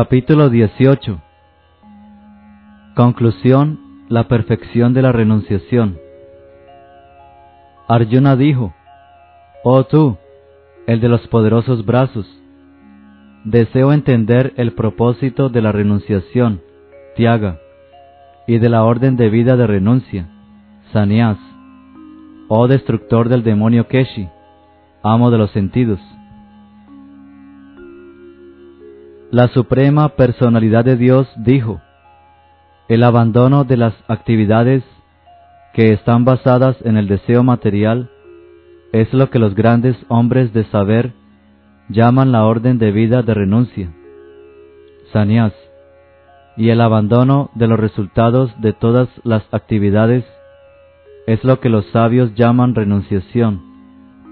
Capítulo 18 Conclusión La perfección de la renunciación Arjuna dijo, Oh tú, el de los poderosos brazos, deseo entender el propósito de la renunciación, tiaga, y de la orden de vida de renuncia, sanias, oh destructor del demonio Keshi, amo de los sentidos. La Suprema Personalidad de Dios dijo, el abandono de las actividades que están basadas en el deseo material es lo que los grandes hombres de saber llaman la orden de vida de renuncia, sanias, y el abandono de los resultados de todas las actividades es lo que los sabios llaman renunciación,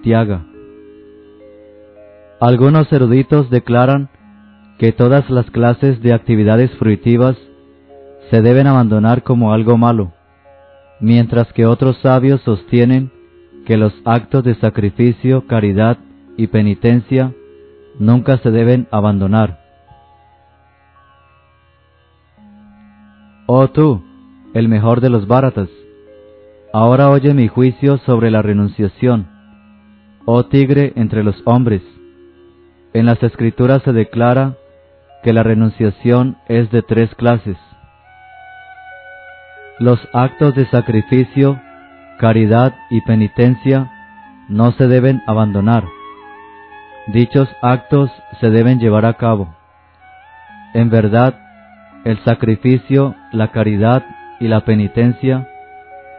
tiaga. Algunos eruditos declaran que todas las clases de actividades fruitivas se deben abandonar como algo malo, mientras que otros sabios sostienen que los actos de sacrificio, caridad y penitencia nunca se deben abandonar. Oh tú, el mejor de los báratas, ahora oye mi juicio sobre la renunciación. Oh tigre entre los hombres, en las escrituras se declara que la renunciación es de tres clases. Los actos de sacrificio, caridad y penitencia no se deben abandonar. Dichos actos se deben llevar a cabo. En verdad, el sacrificio, la caridad y la penitencia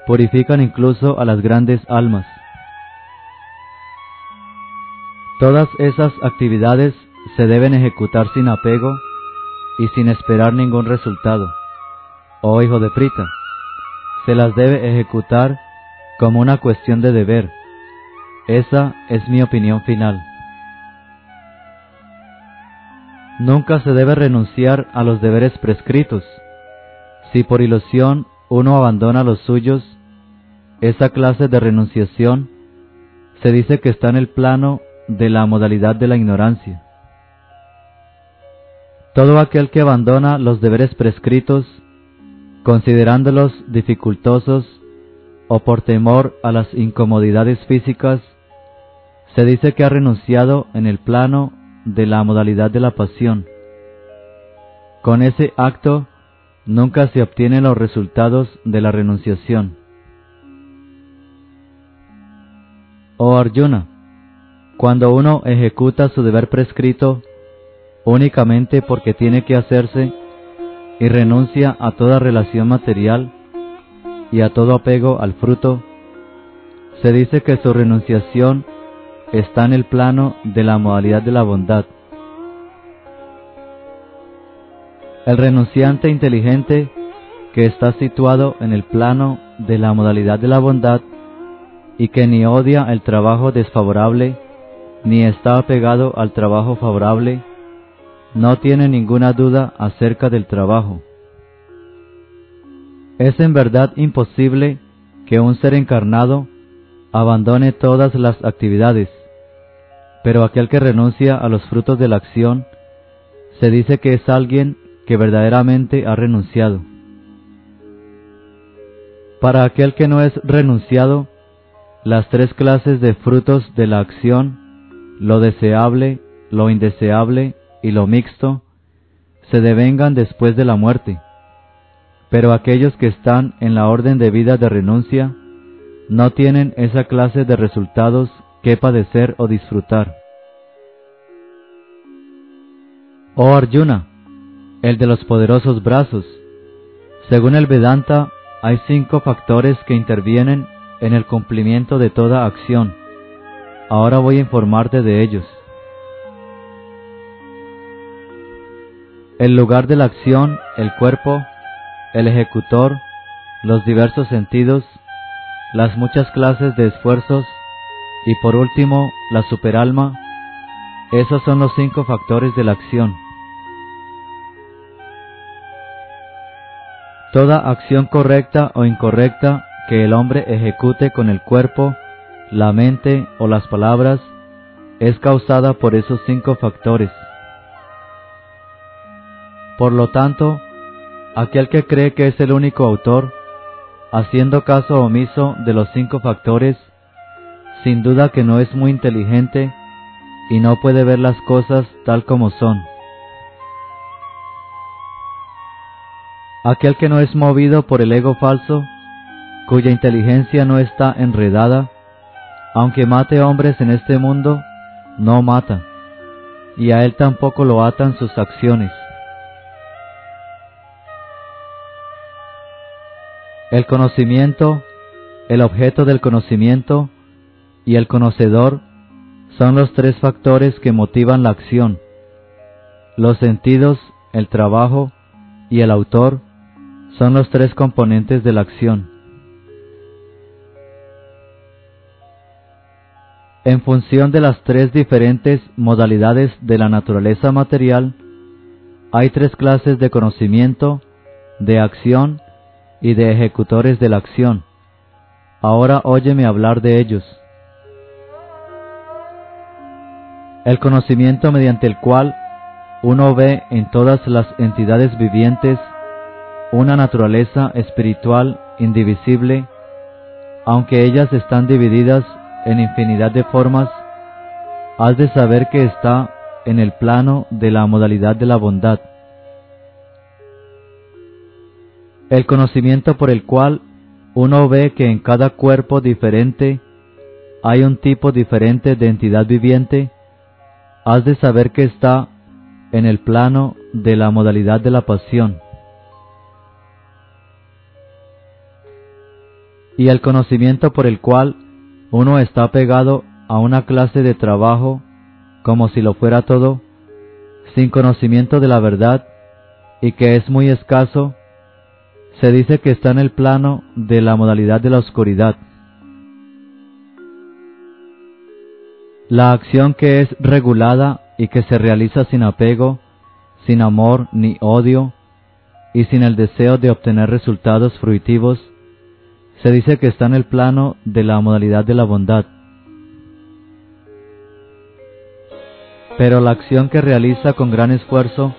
purifican incluso a las grandes almas. Todas esas actividades se deben ejecutar sin apego y sin esperar ningún resultado. Oh hijo de Prita, se las debe ejecutar como una cuestión de deber. Esa es mi opinión final. Nunca se debe renunciar a los deberes prescritos. Si por ilusión uno abandona los suyos, esa clase de renunciación se dice que está en el plano de la modalidad de la ignorancia. Todo aquel que abandona los deberes prescritos considerándolos dificultosos o por temor a las incomodidades físicas, se dice que ha renunciado en el plano de la modalidad de la pasión. Con ese acto nunca se obtienen los resultados de la renunciación. Oh Arjuna, cuando uno ejecuta su deber prescrito únicamente porque tiene que hacerse, y renuncia a toda relación material y a todo apego al fruto, se dice que su renunciación está en el plano de la modalidad de la bondad. El renunciante inteligente que está situado en el plano de la modalidad de la bondad y que ni odia el trabajo desfavorable ni está apegado al trabajo favorable, no tiene ninguna duda acerca del trabajo. Es en verdad imposible que un ser encarnado abandone todas las actividades, pero aquel que renuncia a los frutos de la acción se dice que es alguien que verdaderamente ha renunciado. Para aquel que no es renunciado, las tres clases de frutos de la acción, lo deseable, lo indeseable y lo mixto se devengan después de la muerte, pero aquellos que están en la orden de vida de renuncia no tienen esa clase de resultados que padecer o disfrutar. Oh Arjuna, el de los poderosos brazos, según el Vedanta hay cinco factores que intervienen en el cumplimiento de toda acción. Ahora voy a informarte de ellos. El lugar de la acción, el cuerpo, el ejecutor, los diversos sentidos, las muchas clases de esfuerzos y por último la superalma, esos son los cinco factores de la acción. Toda acción correcta o incorrecta que el hombre ejecute con el cuerpo, la mente o las palabras es causada por esos cinco factores. Por lo tanto, aquel que cree que es el único autor, haciendo caso omiso de los cinco factores, sin duda que no es muy inteligente y no puede ver las cosas tal como son. Aquel que no es movido por el ego falso, cuya inteligencia no está enredada, aunque mate hombres en este mundo, no mata, y a él tampoco lo atan sus acciones. El conocimiento, el objeto del conocimiento y el conocedor son los tres factores que motivan la acción. Los sentidos, el trabajo y el autor son los tres componentes de la acción. En función de las tres diferentes modalidades de la naturaleza material, hay tres clases de conocimiento, de acción y de ejecutores de la acción. Ahora óyeme hablar de ellos. El conocimiento mediante el cual uno ve en todas las entidades vivientes una naturaleza espiritual indivisible, aunque ellas están divididas en infinidad de formas, has de saber que está en el plano de la modalidad de la bondad. El conocimiento por el cual uno ve que en cada cuerpo diferente hay un tipo diferente de entidad viviente, has de saber que está en el plano de la modalidad de la pasión. Y el conocimiento por el cual uno está pegado a una clase de trabajo como si lo fuera todo, sin conocimiento de la verdad y que es muy escaso, se dice que está en el plano de la modalidad de la oscuridad. La acción que es regulada y que se realiza sin apego, sin amor ni odio, y sin el deseo de obtener resultados fruitivos, se dice que está en el plano de la modalidad de la bondad. Pero la acción que realiza con gran esfuerzo,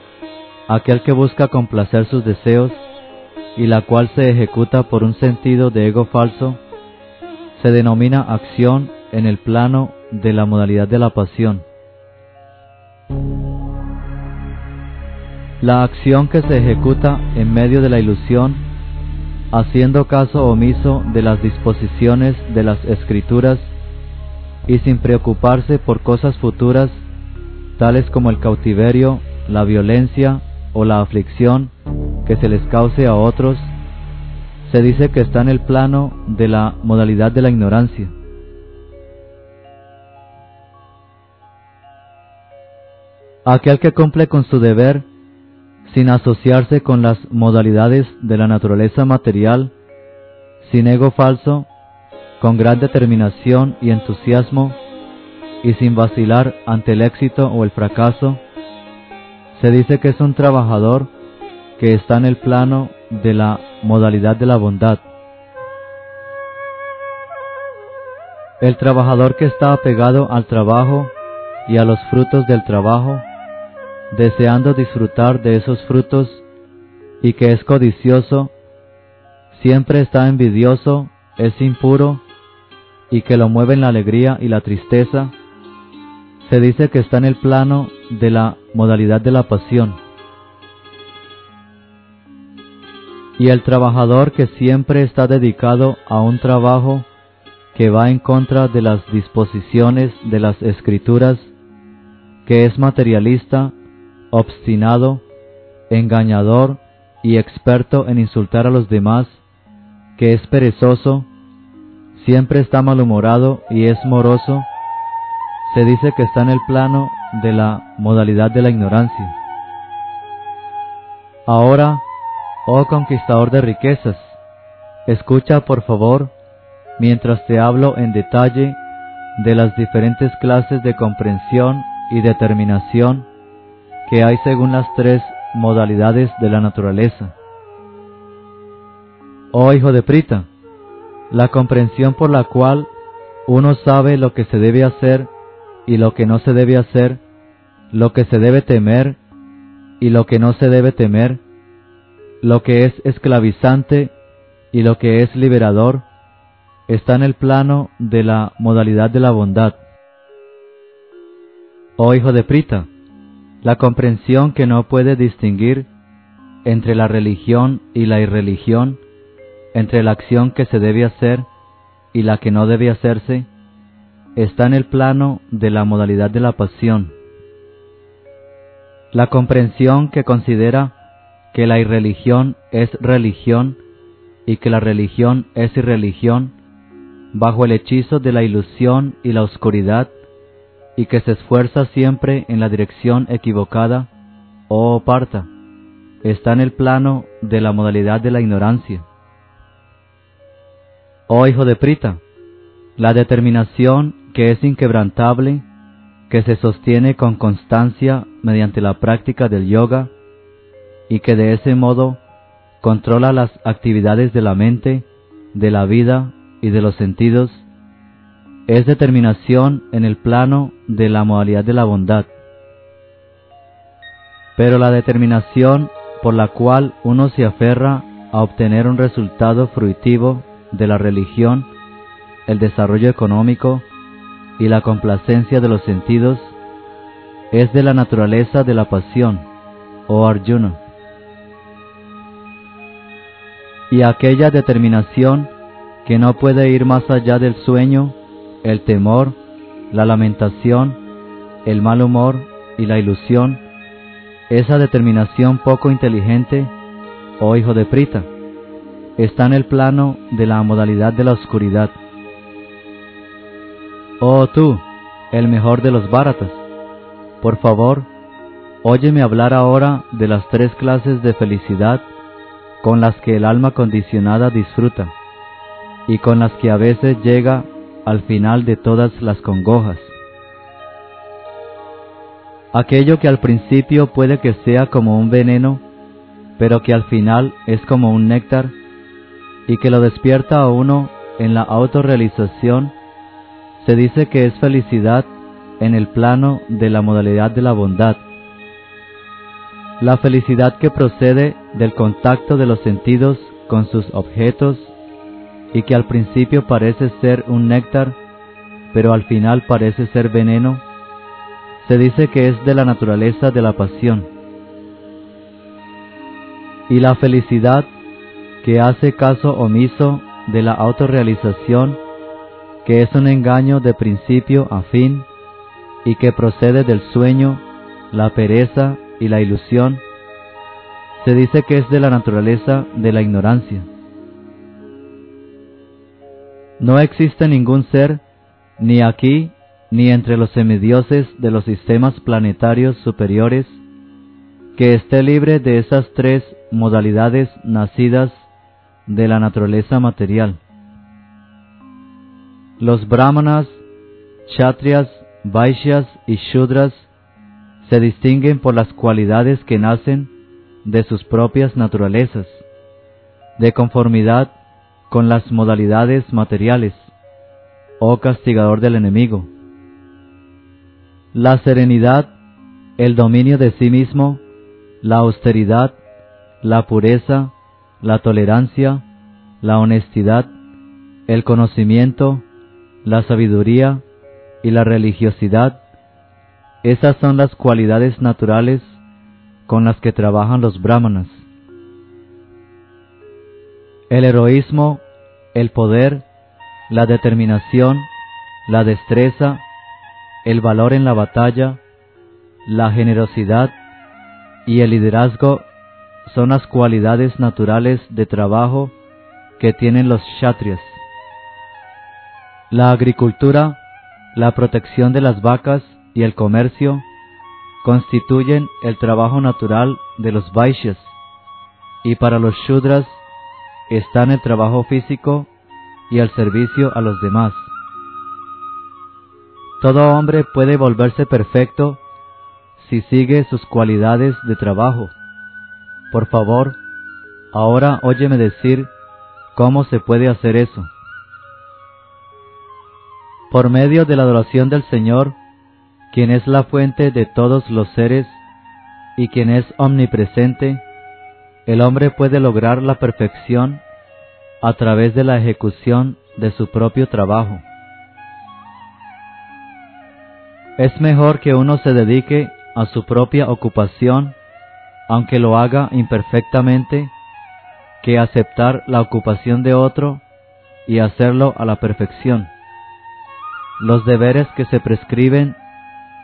aquel que busca complacer sus deseos, y la cual se ejecuta por un sentido de ego falso, se denomina acción en el plano de la modalidad de la pasión. La acción que se ejecuta en medio de la ilusión, haciendo caso omiso de las disposiciones de las escrituras y sin preocuparse por cosas futuras, tales como el cautiverio, la violencia o la aflicción, que se les cause a otros, se dice que está en el plano de la modalidad de la ignorancia. Aquel que cumple con su deber sin asociarse con las modalidades de la naturaleza material, sin ego falso, con gran determinación y entusiasmo, y sin vacilar ante el éxito o el fracaso, se dice que es un trabajador que está en el plano de la modalidad de la bondad. El trabajador que está apegado al trabajo y a los frutos del trabajo, deseando disfrutar de esos frutos y que es codicioso, siempre está envidioso, es impuro y que lo mueven la alegría y la tristeza, se dice que está en el plano de la modalidad de la pasión. Y el trabajador que siempre está dedicado a un trabajo que va en contra de las disposiciones de las escrituras, que es materialista, obstinado, engañador y experto en insultar a los demás, que es perezoso, siempre está malhumorado y es moroso, se dice que está en el plano de la modalidad de la ignorancia. Ahora, Oh conquistador de riquezas, escucha por favor mientras te hablo en detalle de las diferentes clases de comprensión y determinación que hay según las tres modalidades de la naturaleza. Oh hijo de Prita, la comprensión por la cual uno sabe lo que se debe hacer y lo que no se debe hacer, lo que se debe temer y lo que no se debe temer, lo que es esclavizante y lo que es liberador, está en el plano de la modalidad de la bondad. Oh hijo de Prita, la comprensión que no puede distinguir entre la religión y la irreligión, entre la acción que se debe hacer y la que no debe hacerse, está en el plano de la modalidad de la pasión. La comprensión que considera que la irreligión es religión y que la religión es irreligión, bajo el hechizo de la ilusión y la oscuridad, y que se esfuerza siempre en la dirección equivocada, oh parta, está en el plano de la modalidad de la ignorancia. Oh hijo de Prita, la determinación que es inquebrantable, que se sostiene con constancia mediante la práctica del yoga y que de ese modo controla las actividades de la mente, de la vida y de los sentidos, es determinación en el plano de la modalidad de la bondad. Pero la determinación por la cual uno se aferra a obtener un resultado fruitivo de la religión, el desarrollo económico y la complacencia de los sentidos, es de la naturaleza de la pasión, oh Arjuna. Y aquella determinación que no puede ir más allá del sueño el temor, la lamentación, el mal humor y la ilusión, esa determinación poco inteligente, oh hijo de Prita, está en el plano de la modalidad de la oscuridad. Oh tú, el mejor de los báratas, por favor, óyeme hablar ahora de las tres clases de felicidad con las que el alma condicionada disfruta y con las que a veces llega al final de todas las congojas. Aquello que al principio puede que sea como un veneno, pero que al final es como un néctar, y que lo despierta a uno en la autorrealización, se dice que es felicidad en el plano de la modalidad de la bondad. La felicidad que procede del contacto de los sentidos con sus objetos y que al principio parece ser un néctar, pero al final parece ser veneno, se dice que es de la naturaleza de la pasión. Y la felicidad que hace caso omiso de la autorrealización, que es un engaño de principio a fin y que procede del sueño, la pereza y la ilusión, se dice que es de la naturaleza de la ignorancia. No existe ningún ser, ni aquí, ni entre los semidioses de los sistemas planetarios superiores, que esté libre de esas tres modalidades nacidas de la naturaleza material. Los brahmanas, kshatriyas, vaishyas y shudras se distinguen por las cualidades que nacen de sus propias naturalezas, de conformidad con las modalidades materiales, oh castigador del enemigo. La serenidad, el dominio de sí mismo, la austeridad, la pureza, la tolerancia, la honestidad, el conocimiento, la sabiduría y la religiosidad, esas son las cualidades naturales con las que trabajan los brahmanas. El heroísmo, el poder, la determinación, la destreza, el valor en la batalla, la generosidad y el liderazgo son las cualidades naturales de trabajo que tienen los kshatriyas. La agricultura, la protección de las vacas y el comercio constituyen el trabajo natural de los vaishyas y para los shudras están el trabajo físico y el servicio a los demás. Todo hombre puede volverse perfecto si sigue sus cualidades de trabajo. Por favor, ahora óyeme decir cómo se puede hacer eso. Por medio de la adoración del Señor, quien es la fuente de todos los seres, y quien es omnipresente, el hombre puede lograr la perfección a través de la ejecución de su propio trabajo. Es mejor que uno se dedique a su propia ocupación, aunque lo haga imperfectamente, que aceptar la ocupación de otro y hacerlo a la perfección. Los deberes que se prescriben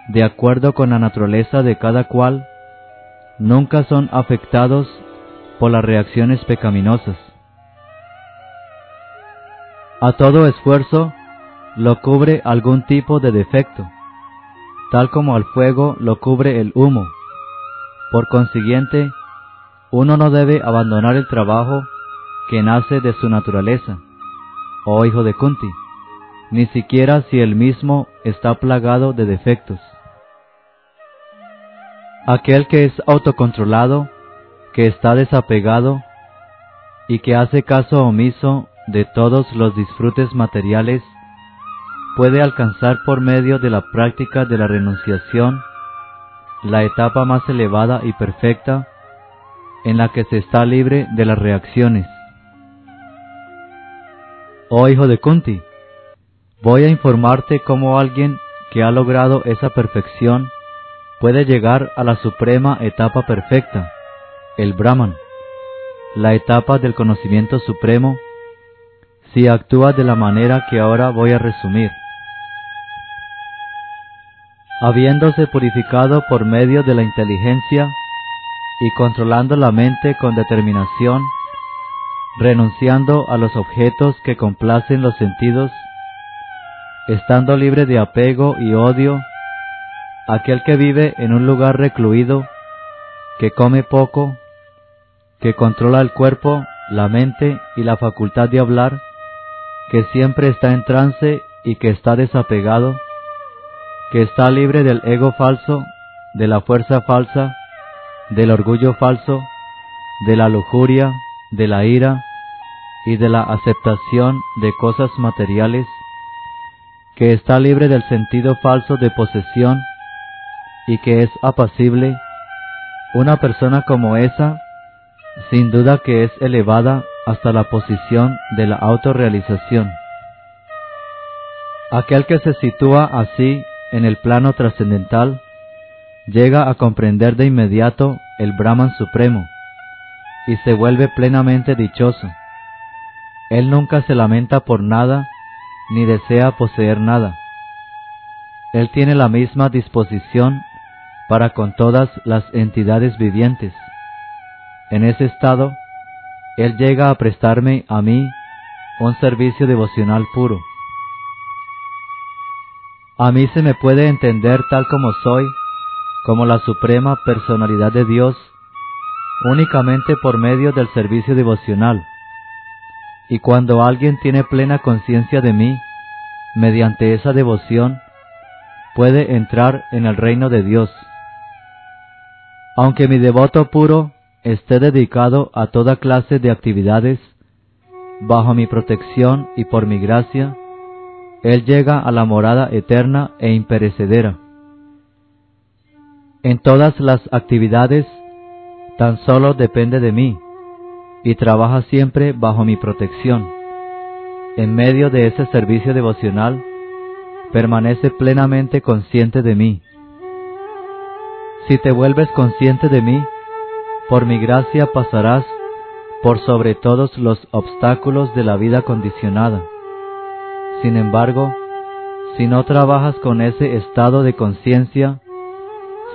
de acuerdo con la naturaleza de cada cual nunca son afectados por las reacciones pecaminosas. A todo esfuerzo lo cubre algún tipo de defecto, tal como al fuego lo cubre el humo. Por consiguiente, uno no debe abandonar el trabajo que nace de su naturaleza, oh hijo de Kunti, ni siquiera si el mismo está plagado de defectos. Aquel que es autocontrolado, que está desapegado y que hace caso omiso de todos los disfrutes materiales, puede alcanzar por medio de la práctica de la renunciación la etapa más elevada y perfecta en la que se está libre de las reacciones. Oh hijo de Kunti, voy a informarte cómo alguien que ha logrado esa perfección puede llegar a la suprema etapa perfecta, el Brahman, la etapa del conocimiento supremo, si actúa de la manera que ahora voy a resumir. Habiéndose purificado por medio de la inteligencia y controlando la mente con determinación, renunciando a los objetos que complacen los sentidos, estando libre de apego y odio, aquel que vive en un lugar recluido, que come poco, que controla el cuerpo, la mente y la facultad de hablar, que siempre está en trance y que está desapegado, que está libre del ego falso, de la fuerza falsa, del orgullo falso, de la lujuria, de la ira y de la aceptación de cosas materiales, que está libre del sentido falso de posesión y que es apacible, una persona como esa, sin duda que es elevada hasta la posición de la autorrealización. Aquel que se sitúa así en el plano trascendental llega a comprender de inmediato el Brahman Supremo y se vuelve plenamente dichoso. Él nunca se lamenta por nada ni desea poseer nada. Él tiene la misma disposición para con todas las entidades vivientes. En ese estado, Él llega a prestarme a mí un servicio devocional puro. A mí se me puede entender tal como soy, como la suprema personalidad de Dios, únicamente por medio del servicio devocional. Y cuando alguien tiene plena conciencia de mí, mediante esa devoción, puede entrar en el reino de Dios. Aunque mi devoto puro esté dedicado a toda clase de actividades, bajo mi protección y por mi gracia, Él llega a la morada eterna e imperecedera. En todas las actividades, tan solo depende de mí y trabaja siempre bajo mi protección. En medio de ese servicio devocional, permanece plenamente consciente de mí si te vuelves consciente de mí, por mi gracia pasarás por sobre todos los obstáculos de la vida condicionada. Sin embargo, si no trabajas con ese estado de conciencia,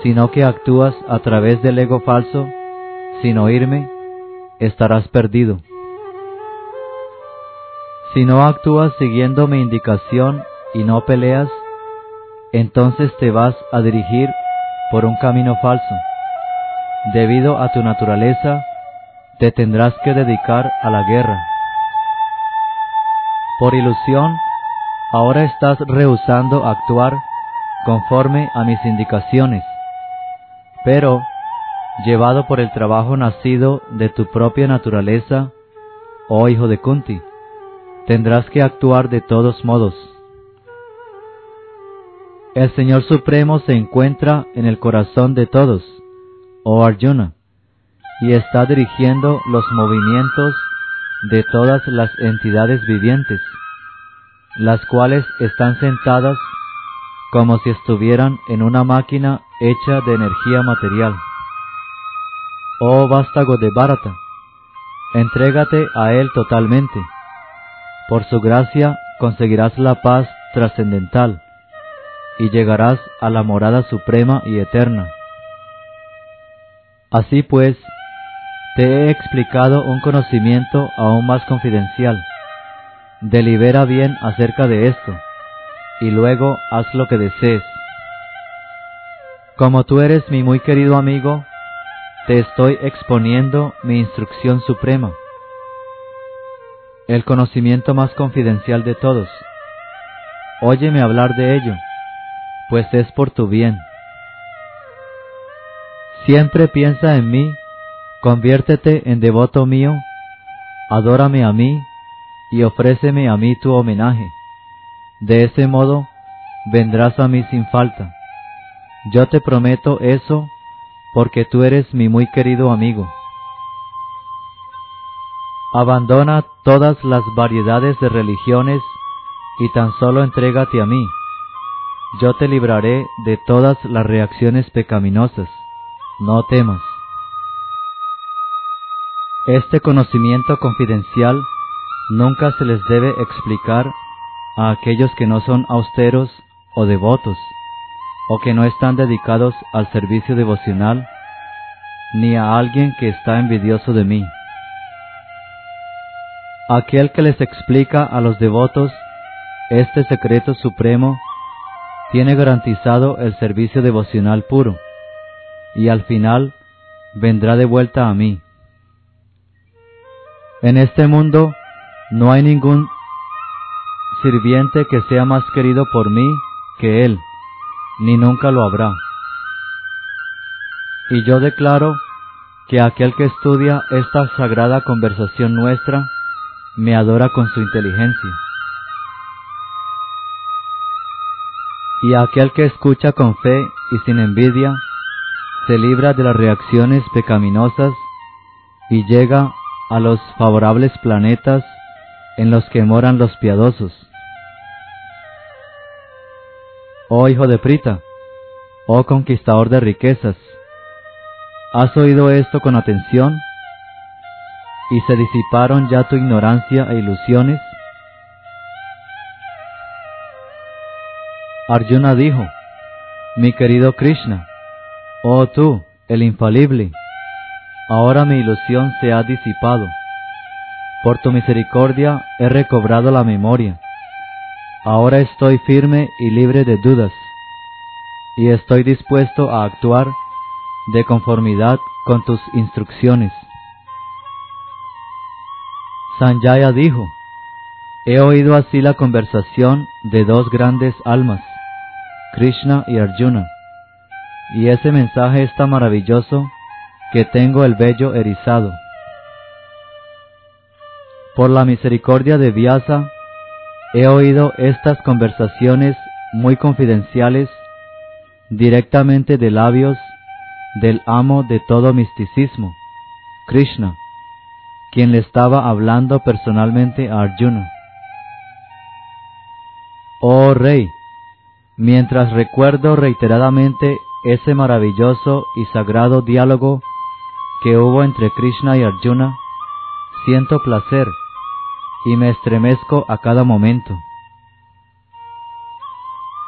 sino que actúas a través del ego falso, sin oírme, estarás perdido. Si no actúas siguiendo mi indicación y no peleas, entonces te vas a dirigir por un camino falso. Debido a tu naturaleza, te tendrás que dedicar a la guerra. Por ilusión, ahora estás rehusando actuar conforme a mis indicaciones, pero, llevado por el trabajo nacido de tu propia naturaleza, oh hijo de Kunti, tendrás que actuar de todos modos. El Señor Supremo se encuentra en el corazón de todos, oh Arjuna, y está dirigiendo los movimientos de todas las entidades vivientes, las cuales están sentadas como si estuvieran en una máquina hecha de energía material. Oh vástago de Bharata, entrégate a él totalmente. Por su gracia conseguirás la paz trascendental y llegarás a la morada suprema y eterna. Así pues, te he explicado un conocimiento aún más confidencial. Delibera bien acerca de esto, y luego haz lo que desees. Como tú eres mi muy querido amigo, te estoy exponiendo mi instrucción suprema, el conocimiento más confidencial de todos. Óyeme hablar de ello, pues es por tu bien. Siempre piensa en mí, conviértete en devoto mío, adórame a mí y ofréceme a mí tu homenaje. De ese modo vendrás a mí sin falta. Yo te prometo eso porque tú eres mi muy querido amigo. Abandona todas las variedades de religiones y tan solo entrégate a mí. Yo te libraré de todas las reacciones pecaminosas. No temas. Este conocimiento confidencial nunca se les debe explicar a aquellos que no son austeros o devotos, o que no están dedicados al servicio devocional, ni a alguien que está envidioso de mí. Aquel que les explica a los devotos este secreto supremo tiene garantizado el servicio devocional puro, y al final vendrá de vuelta a mí. En este mundo no hay ningún sirviente que sea más querido por mí que él, ni nunca lo habrá. Y yo declaro que aquel que estudia esta sagrada conversación nuestra me adora con su inteligencia. Y aquel que escucha con fe y sin envidia, se libra de las reacciones pecaminosas y llega a los favorables planetas en los que moran los piadosos. Oh hijo de Prita, oh conquistador de riquezas, ¿has oído esto con atención? ¿Y se disiparon ya tu ignorancia e ilusiones? Arjuna dijo, Mi querido Krishna, oh tú, el infalible, ahora mi ilusión se ha disipado. Por tu misericordia he recobrado la memoria Ahora estoy firme y libre de dudas, y estoy dispuesto a actuar de conformidad con tus instrucciones. Sanjaya dijo, He oído así la conversación de dos grandes almas, Krishna y Arjuna, y ese mensaje es tan maravilloso que tengo el vello erizado. Por la misericordia de Vyasa, He oído estas conversaciones muy confidenciales directamente de labios del amo de todo misticismo, Krishna, quien le estaba hablando personalmente a Arjuna. Oh Rey, mientras recuerdo reiteradamente ese maravilloso y sagrado diálogo que hubo entre Krishna y Arjuna, siento placer y me estremezco a cada momento.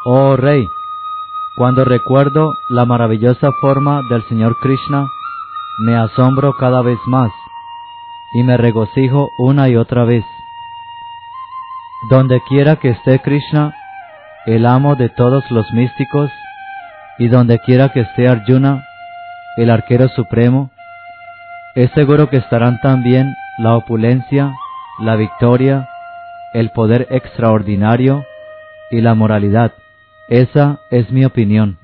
Oh Rey, cuando recuerdo la maravillosa forma del Señor Krishna, me asombro cada vez más y me regocijo una y otra vez. Donde quiera que esté Krishna, el amo de todos los místicos, y donde quiera que esté Arjuna, el arquero supremo, es seguro que estarán también la opulencia, la victoria, el poder extraordinario y la moralidad. Esa es mi opinión.